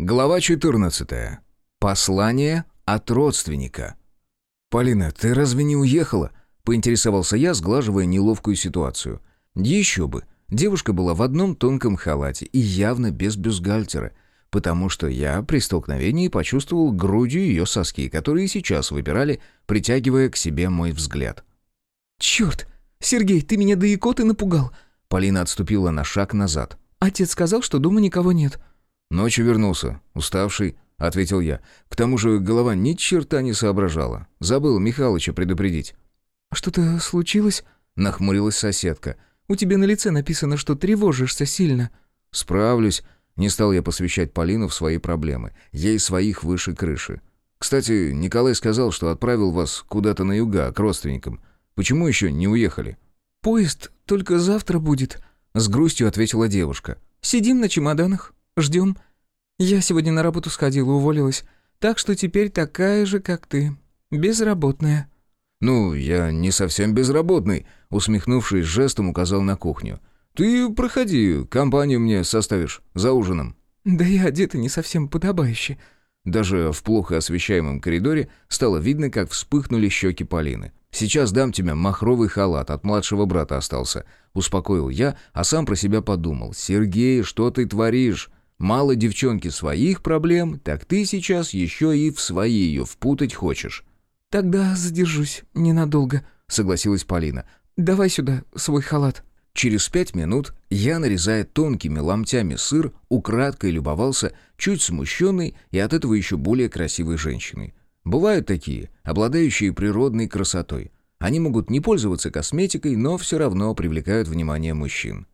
Глава 14. Послание от родственника. «Полина, ты разве не уехала?» — поинтересовался я, сглаживая неловкую ситуацию. «Еще бы. Девушка была в одном тонком халате и явно без бюстгальтера, потому что я при столкновении почувствовал грудью ее соски, которые сейчас выпирали, притягивая к себе мой взгляд. «Черт! Сергей, ты меня до икоты напугал!» Полина отступила на шаг назад. «Отец сказал, что дома никого нет». «Ночью вернулся, уставший», — ответил я. К тому же голова ни черта не соображала. Забыл Михалыча предупредить. «Что-то случилось?» — нахмурилась соседка. «У тебя на лице написано, что тревожишься сильно». «Справлюсь». Не стал я посвящать Полину в свои проблемы. Ей своих выше крыши. «Кстати, Николай сказал, что отправил вас куда-то на юга, к родственникам. Почему еще не уехали?» «Поезд только завтра будет», — с грустью ответила девушка. «Сидим на чемоданах». Ждем. Я сегодня на работу сходила, уволилась. Так что теперь такая же, как ты. Безработная». «Ну, я не совсем безработный», — усмехнувшись жестом указал на кухню. «Ты проходи, компанию мне составишь за ужином». «Да я одета не совсем подобающе». Даже в плохо освещаемом коридоре стало видно, как вспыхнули щеки Полины. «Сейчас дам тебе махровый халат, от младшего брата остался», — успокоил я, а сам про себя подумал. «Сергей, что ты творишь? Мало девчонки своих проблем, так ты сейчас еще и в свои ее впутать хочешь». «Тогда задержусь ненадолго», — согласилась Полина. «Давай сюда свой халат». Через пять минут я, нарезая тонкими ломтями сыр, украдкой любовался чуть смущенной и от этого еще более красивой женщиной. Бывают такие, обладающие природной красотой. Они могут не пользоваться косметикой, но все равно привлекают внимание мужчин.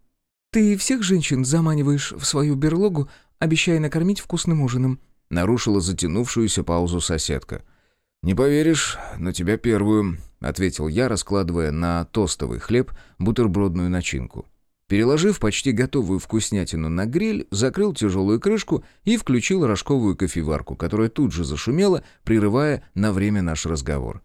«Ты всех женщин заманиваешь в свою берлогу, обещая накормить вкусным ужином», нарушила затянувшуюся паузу соседка. «Не поверишь, но тебя первую», — ответил я, раскладывая на тостовый хлеб бутербродную начинку. Переложив почти готовую вкуснятину на гриль, закрыл тяжелую крышку и включил рожковую кофеварку, которая тут же зашумела, прерывая на время наш разговор.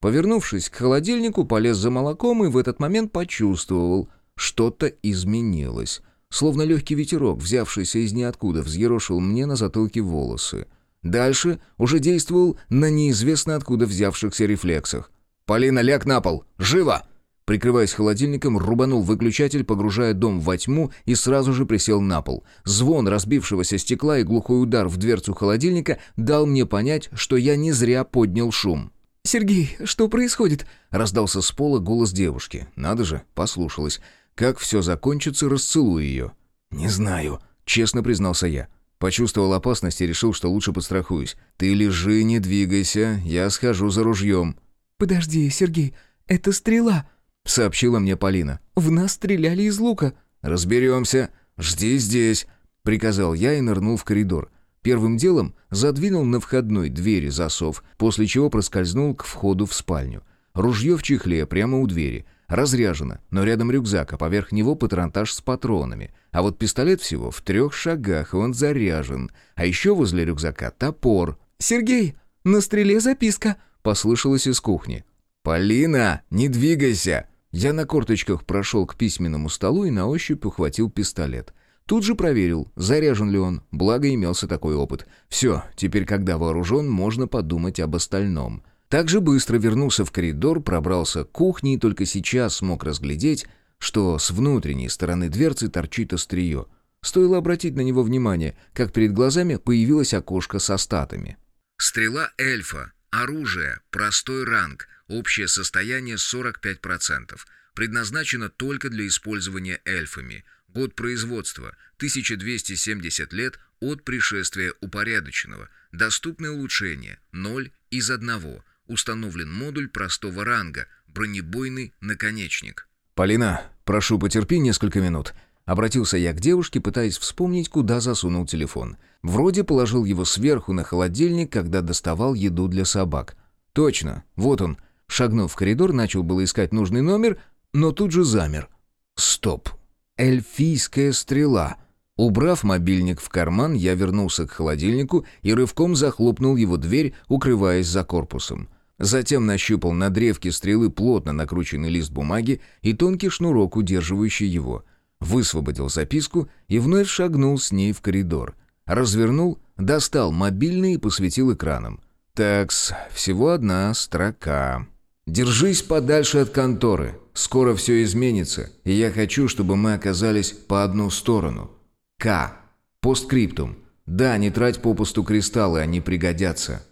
Повернувшись к холодильнику, полез за молоком и в этот момент почувствовал, что-то изменилось. Словно легкий ветерок, взявшийся из ниоткуда, взъерошил мне на затылке волосы. Дальше уже действовал на неизвестно откуда взявшихся рефлексах. «Полина, ляг на пол! Живо!» Прикрываясь холодильником, рубанул выключатель, погружая дом во тьму и сразу же присел на пол. Звон разбившегося стекла и глухой удар в дверцу холодильника дал мне понять, что я не зря поднял шум. «Сергей, что происходит?» — раздался с пола голос девушки. Надо же, послушалась. Как все закончится, расцелую ее. «Не знаю», — честно признался я. Почувствовал опасность и решил, что лучше подстрахуюсь. «Ты лежи, не двигайся, я схожу за ружьем». «Подожди, Сергей, это стрела», — сообщила мне Полина. «В нас стреляли из лука». «Разберемся. Жди здесь», — приказал я и нырнул в коридор. Первым делом задвинул на входной двери засов, после чего проскользнул к входу в спальню. Ружье в чехле прямо у двери — Разряжено, но рядом рюкзак, а поверх него патронтаж с патронами. А вот пистолет всего в трех шагах, и он заряжен. А еще возле рюкзака топор. «Сергей, на стреле записка!» — послышалось из кухни. «Полина, не двигайся!» Я на корточках прошел к письменному столу и на ощупь ухватил пистолет. Тут же проверил, заряжен ли он, благо имелся такой опыт. Все, теперь, когда вооружен, можно подумать об остальном. Так же быстро вернулся в коридор, пробрался к кухне и только сейчас смог разглядеть, что с внутренней стороны дверцы торчит острие. Стоило обратить на него внимание, как перед глазами появилось окошко со статами. Стрела эльфа. Оружие. Простой ранг. Общее состояние 45%. Предназначено только для использования эльфами. Год производства. 1270 лет от пришествия упорядоченного. Доступны улучшения. 0 из 1. Установлен модуль простого ранга, бронебойный наконечник. «Полина, прошу, потерпи несколько минут». Обратился я к девушке, пытаясь вспомнить, куда засунул телефон. Вроде положил его сверху на холодильник, когда доставал еду для собак. Точно, вот он. Шагнув в коридор, начал было искать нужный номер, но тут же замер. Стоп. Эльфийская стрела. Убрав мобильник в карман, я вернулся к холодильнику и рывком захлопнул его дверь, укрываясь за корпусом. Затем нащупал на древке стрелы плотно накрученный лист бумаги и тонкий шнурок, удерживающий его. Высвободил записку и вновь шагнул с ней в коридор. Развернул, Достал мобильный и посветил экраном. Такс, всего одна строка. «Держись подальше от конторы. Скоро все изменится, и я хочу, чтобы мы оказались по одну сторону. К. Посткриптум. Да, не трать попусту кристаллы, они пригодятся».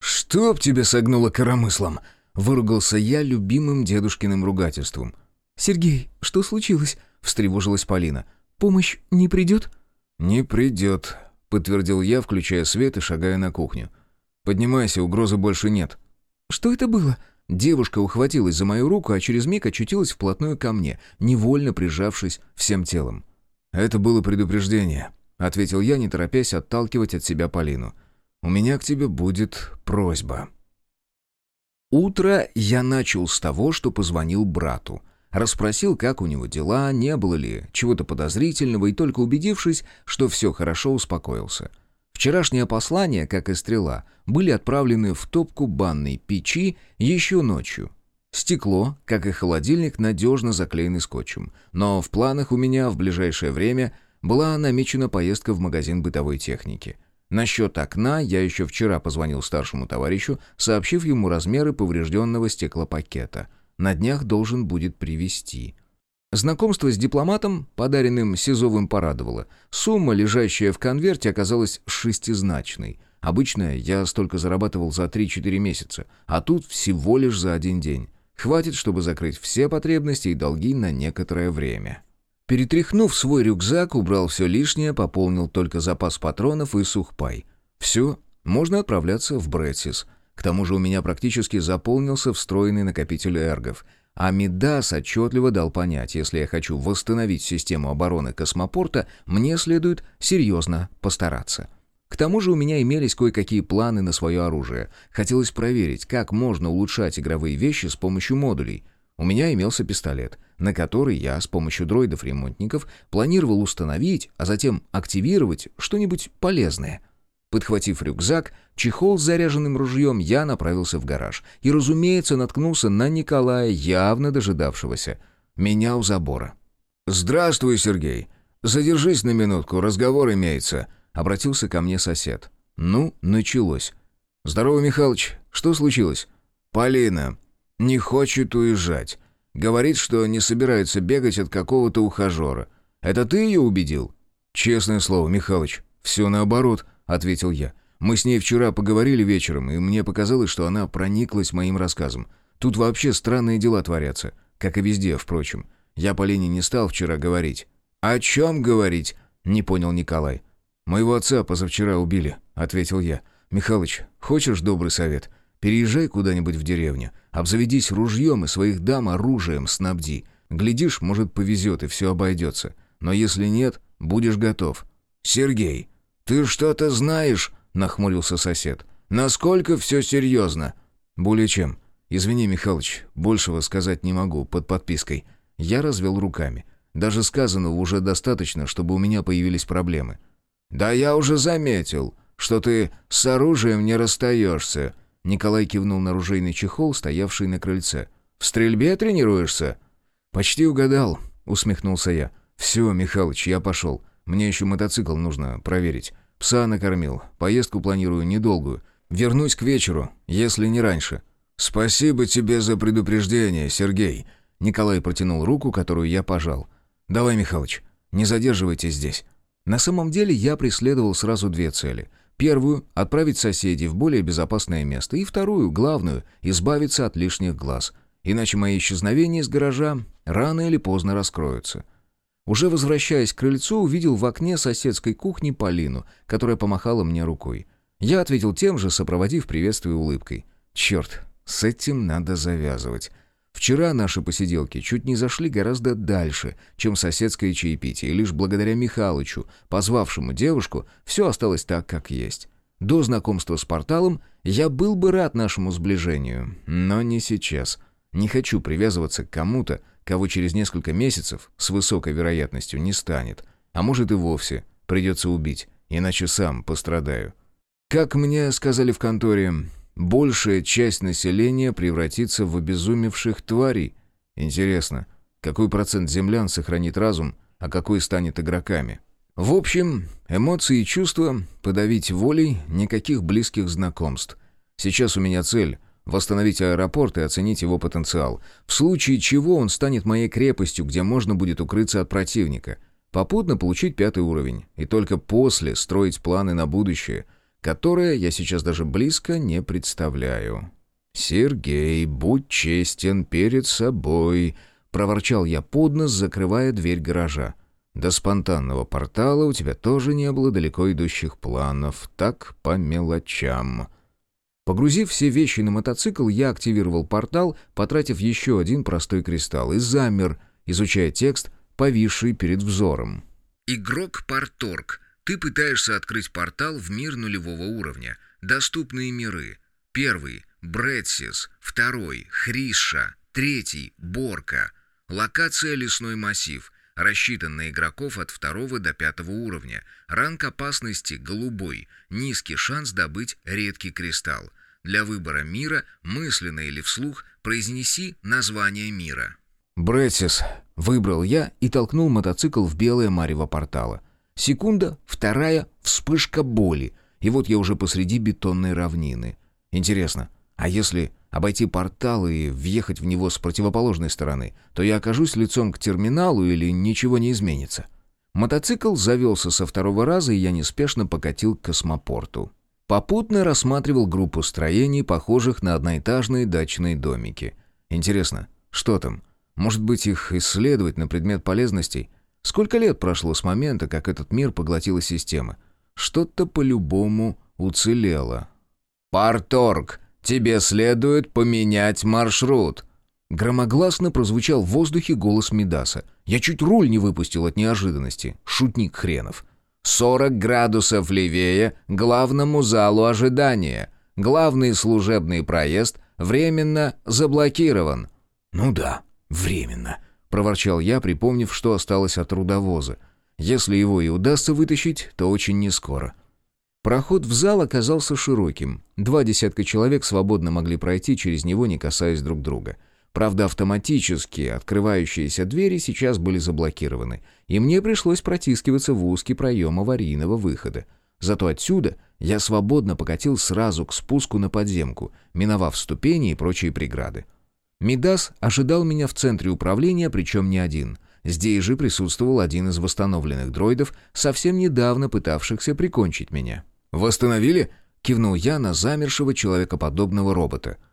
«Чтоб тебя согнуло коромыслом!» — выругался я любимым дедушкиным ругательством. «Сергей, что случилось?» — встревожилась Полина. «Помощь не придет?» «Не придет», — подтвердил я, включая свет и шагая на кухню. «Поднимайся, угрозы больше нет». «Что это было?» Девушка ухватилась за мою руку, а через миг очутилась вплотную ко мне, невольно прижавшись всем телом. «Это было предупреждение», — ответил я, не торопясь отталкивать от себя Полину. «У меня к тебе будет просьба». Утро я начал с того, что позвонил брату. Расспросил, как у него дела, не было ли чего-то подозрительного, и только убедившись, что все хорошо, успокоился. Вчерашнее послание, как и стрела, были отправлены в топку банной печи еще ночью. Стекло, как и холодильник, надежно заклеены скотчем. Но в планах у меня в ближайшее время была намечена поездка в магазин бытовой техники. Насчет окна я еще вчера позвонил старшему товарищу, сообщив ему размеры поврежденного стеклопакета. На днях должен будет привезти. Знакомство с дипломатом, подаренным Сизовым, порадовало. Сумма, лежащая в конверте, оказалась шестизначной. Обычно я столько зарабатывал за 3-4 месяца, а тут всего лишь за один день. Хватит, чтобы закрыть все потребности и долги на некоторое время. Перетряхнув свой рюкзак, убрал все лишнее, пополнил только запас патронов и сухпай. Все, можно отправляться в Брэдсис. К тому же у меня практически заполнился встроенный накопитель эргов — а Мидас отчетливо дал понять, если я хочу восстановить систему обороны космопорта, мне следует серьезно постараться. К тому же у меня имелись кое-какие планы на свое оружие. Хотелось проверить, как можно улучшать игровые вещи с помощью модулей. У меня имелся пистолет, на который я с помощью дроидов-ремонтников планировал установить, а затем активировать что-нибудь полезное — Подхватив рюкзак, чехол с заряженным ружьем, я направился в гараж. И, разумеется, наткнулся на Николая, явно дожидавшегося. Меня у забора. «Здравствуй, Сергей. Задержись на минутку, разговор имеется», — обратился ко мне сосед. «Ну, началось». «Здорово, Михалыч. Что случилось?» «Полина. Не хочет уезжать. Говорит, что не собирается бегать от какого-то ухажера. Это ты ее убедил?» «Честное слово, Михалыч, все наоборот», ответил я. «Мы с ней вчера поговорили вечером, и мне показалось, что она прониклась моим рассказом. Тут вообще странные дела творятся, как и везде, впрочем. Я Полине не стал вчера говорить». «О чем говорить?» — не понял Николай. «Моего отца позавчера убили», — ответил я. «Михалыч, хочешь добрый совет? Переезжай куда-нибудь в деревню, обзаведись ружьем и своих дам оружием снабди. Глядишь, может, повезет и все обойдется. Но если нет, будешь готов». «Сергей, «Ты что-то знаешь?» — нахмурился сосед. «Насколько все серьезно?» «Более чем. Извини, Михалыч, большего сказать не могу, под подпиской». Я развел руками. Даже сказанного уже достаточно, чтобы у меня появились проблемы. «Да я уже заметил, что ты с оружием не расстаешься», Николай кивнул на ружейный чехол, стоявший на крыльце. «В стрельбе тренируешься?» «Почти угадал», — усмехнулся я. «Все, Михалыч, я пошел. Мне еще мотоцикл нужно проверить. Пса накормил. Поездку планирую недолгую. Вернусь к вечеру, если не раньше». «Спасибо тебе за предупреждение, Сергей». Николай протянул руку, которую я пожал. «Давай, Михалыч, не задерживайтесь здесь». На самом деле я преследовал сразу две цели. Первую — отправить соседей в более безопасное место. И вторую, главную — избавиться от лишних глаз. Иначе мои исчезновения из гаража рано или поздно раскроются. Уже возвращаясь к крыльцу, увидел в окне соседской кухни Полину, которая помахала мне рукой. Я ответил тем же, сопроводив приветствие улыбкой. «Черт, с этим надо завязывать». Вчера наши посиделки чуть не зашли гораздо дальше, чем соседское чаепитие, и лишь благодаря Михалычу, позвавшему девушку, все осталось так, как есть. До знакомства с порталом я был бы рад нашему сближению, но не сейчас. Не хочу привязываться к кому-то, кого через несколько месяцев с высокой вероятностью не станет, а может и вовсе придется убить, иначе сам пострадаю. Как мне сказали в конторе, большая часть населения превратится в обезумевших тварей. Интересно, какой процент землян сохранит разум, а какой станет игроками? В общем, эмоции и чувства подавить волей, никаких близких знакомств. Сейчас у меня цель — восстановить аэропорт и оценить его потенциал. В случае чего он станет моей крепостью, где можно будет укрыться от противника. Попутно получить пятый уровень. И только после строить планы на будущее, которое я сейчас даже близко не представляю. «Сергей, будь честен перед собой», — проворчал я под нос, закрывая дверь гаража. «До спонтанного портала у тебя тоже не было далеко идущих планов, так по мелочам». Погрузив все вещи на мотоцикл, я активировал портал, потратив еще один простой кристалл, и замер, изучая текст, повисший перед взором. «Игрок Парторг, ты пытаешься открыть портал в мир нулевого уровня. Доступные миры. Первый — Бретсис, второй — Хриша, третий — Борка. Локация «Лесной массив». Рассчитан на игроков от второго до пятого уровня. Ранг опасности «Голубой». Низкий шанс добыть редкий кристалл. Для выбора мира, мысленно или вслух, произнеси название мира. «Бретсис», — выбрал я и толкнул мотоцикл в белое марево портала. Секунда, вторая, вспышка боли, и вот я уже посреди бетонной равнины. Интересно, а если обойти портал и въехать в него с противоположной стороны, то я окажусь лицом к терминалу или ничего не изменится? Мотоцикл завелся со второго раза, и я неспешно покатил к космопорту. Попутно рассматривал группу строений, похожих на одноэтажные дачные домики. Интересно, что там? Может быть, их исследовать на предмет полезностей? Сколько лет прошло с момента, как этот мир поглотила система? Что-то по-любому уцелело. «Парторг, тебе следует поменять маршрут!» Громогласно прозвучал в воздухе голос Мидаса. Я чуть руль не выпустил от неожиданности. Шутник хренов. Сорок градусов левее главному залу ожидания. Главный служебный проезд временно заблокирован». «Ну да, временно», — проворчал я, припомнив, что осталось от трудовоза. «Если его и удастся вытащить, то очень нескоро». Проход в зал оказался широким. Два десятка человек свободно могли пройти через него, не касаясь друг друга. — Правда, автоматически открывающиеся двери сейчас были заблокированы, и мне пришлось протискиваться в узкий проем аварийного выхода. Зато отсюда я свободно покатил сразу к спуску на подземку, миновав ступени и прочие преграды. Мидас ожидал меня в центре управления, причем не один. Здесь же присутствовал один из восстановленных дроидов, совсем недавно пытавшихся прикончить меня. «Восстановили?» — кивнул я на замершего человекоподобного робота —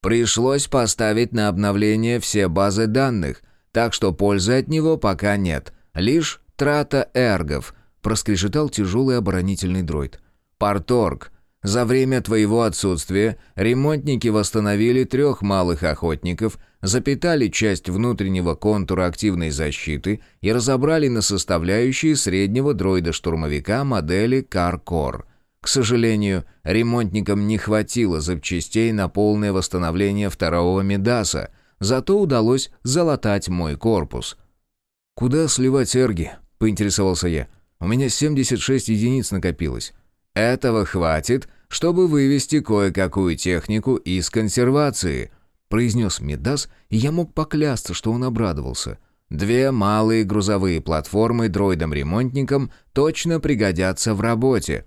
Пришлось поставить на обновление все базы данных, так что пользы от него пока нет. Лишь трата эргов», — проскрежетал тяжелый оборонительный дроид. «Парторг, за время твоего отсутствия ремонтники восстановили трех малых охотников, запитали часть внутреннего контура активной защиты и разобрали на составляющие среднего дроида-штурмовика модели Каркор. К сожалению, ремонтникам не хватило запчастей на полное восстановление второго Медаса, зато удалось залатать мой корпус. «Куда сливать эрги?» — поинтересовался я. «У меня 76 единиц накопилось». «Этого хватит, чтобы вывести кое-какую технику из консервации», — произнес Медас, и я мог поклясться, что он обрадовался. «Две малые грузовые платформы дроидам-ремонтникам точно пригодятся в работе».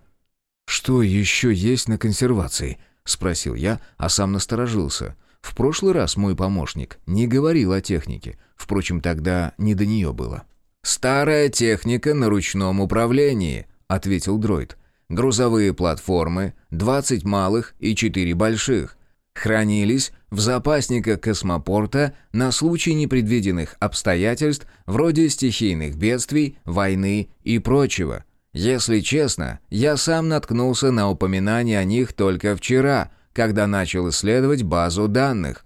«Что еще есть на консервации?» — спросил я, а сам насторожился. В прошлый раз мой помощник не говорил о технике. Впрочем, тогда не до нее было. «Старая техника на ручном управлении», — ответил дроид. «Грузовые платформы, 20 малых и 4 больших. Хранились в запасниках космопорта на случай непредвиденных обстоятельств вроде стихийных бедствий, войны и прочего. Если честно, я сам наткнулся на упоминание о них только вчера, когда начал исследовать базу данных.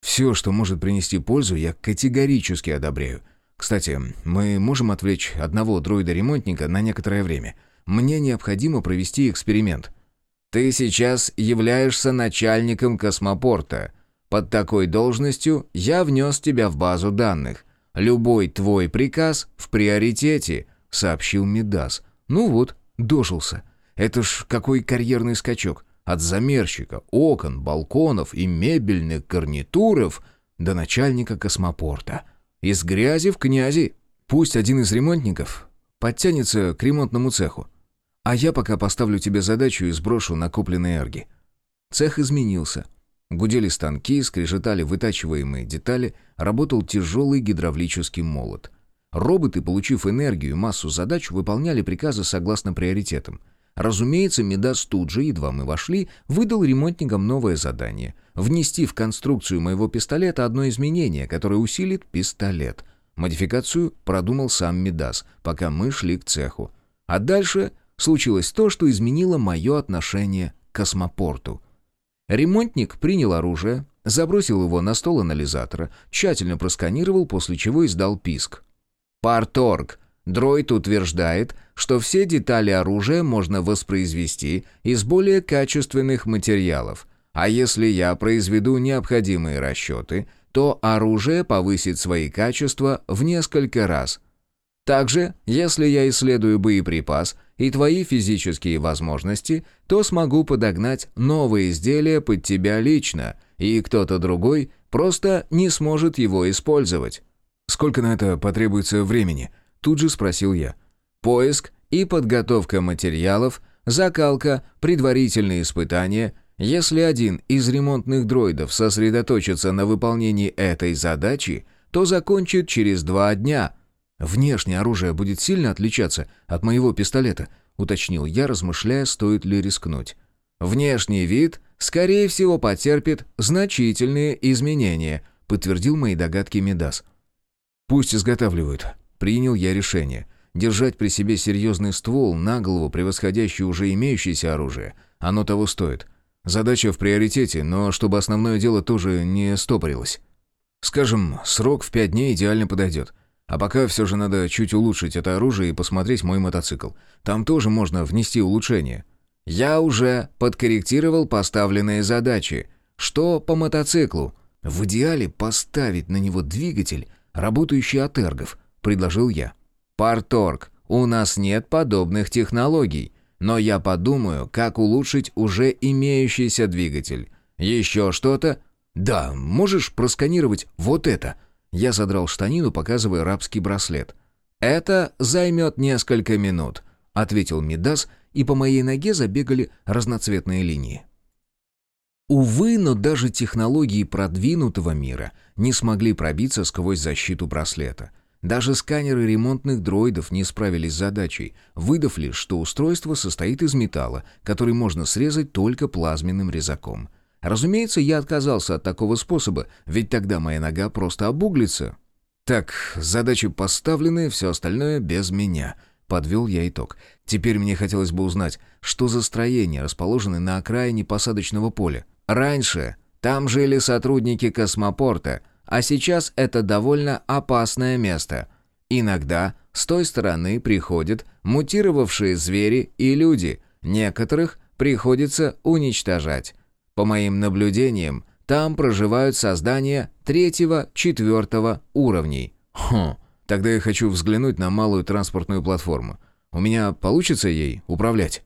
Все, что может принести пользу, я категорически одобряю. Кстати, мы можем отвлечь одного дроида-ремонтника на некоторое время. Мне необходимо провести эксперимент. Ты сейчас являешься начальником космопорта. Под такой должностью я внес тебя в базу данных. Любой твой приказ в приоритете –— сообщил Медас. «Ну вот, дожился. Это ж какой карьерный скачок. От замерщика, окон, балконов и мебельных гарнитуров до начальника космопорта. Из грязи в князи. Пусть один из ремонтников подтянется к ремонтному цеху. А я пока поставлю тебе задачу и сброшу накопленные эрги». Цех изменился. Гудели станки, скрежетали вытачиваемые детали, работал тяжелый гидравлический молот. Роботы, получив энергию и массу задач, выполняли приказы согласно приоритетам. Разумеется, Медас тут же, едва мы вошли, выдал ремонтникам новое задание — внести в конструкцию моего пистолета одно изменение, которое усилит пистолет. Модификацию продумал сам Медас, пока мы шли к цеху. А дальше случилось то, что изменило мое отношение к космопорту. Ремонтник принял оружие, забросил его на стол анализатора, тщательно просканировал, после чего издал писк. Парторг. Дроид утверждает, что все детали оружия можно воспроизвести из более качественных материалов. А если я произведу необходимые расчеты, то оружие повысит свои качества в несколько раз. Также, если я исследую боеприпас и твои физические возможности, то смогу подогнать новые изделия под тебя лично, и кто-то другой просто не сможет его использовать. «Сколько на это потребуется времени?» Тут же спросил я. «Поиск и подготовка материалов, закалка, предварительные испытания. Если один из ремонтных дроидов сосредоточится на выполнении этой задачи, то закончит через два дня». «Внешнее оружие будет сильно отличаться от моего пистолета», уточнил я, размышляя, стоит ли рискнуть. «Внешний вид, скорее всего, потерпит значительные изменения», подтвердил мои догадки Медас. Пусть изготавливают. Принял я решение. Держать при себе серьезный ствол, на голову превосходящий уже имеющееся оружие, оно того стоит. Задача в приоритете, но чтобы основное дело тоже не стопорилось. Скажем, срок в пять дней идеально подойдет. А пока все же надо чуть улучшить это оружие и посмотреть мой мотоцикл. Там тоже можно внести улучшение. Я уже подкорректировал поставленные задачи. Что по мотоциклу? В идеале поставить на него двигатель, работающий от эргов», — предложил я. «Парторг, у нас нет подобных технологий, но я подумаю, как улучшить уже имеющийся двигатель. Еще что-то?» «Да, можешь просканировать вот это?» Я задрал штанину, показывая рабский браслет. «Это займет несколько минут», — ответил Мидас, и по моей ноге забегали разноцветные линии. Увы, но даже технологии продвинутого мира не смогли пробиться сквозь защиту браслета. Даже сканеры ремонтных дроидов не справились с задачей, выдав лишь, что устройство состоит из металла, который можно срезать только плазменным резаком. Разумеется, я отказался от такого способа, ведь тогда моя нога просто обуглится. Так, задачи поставлены, все остальное без меня. Подвел я итог. Теперь мне хотелось бы узнать, что за строения расположены на окраине посадочного поля. Раньше там жили сотрудники космопорта, а сейчас это довольно опасное место. Иногда с той стороны приходят мутировавшие звери и люди, некоторых приходится уничтожать. По моим наблюдениям, там проживают создания третьего-четвертого уровней. Хм, тогда я хочу взглянуть на малую транспортную платформу. У меня получится ей управлять?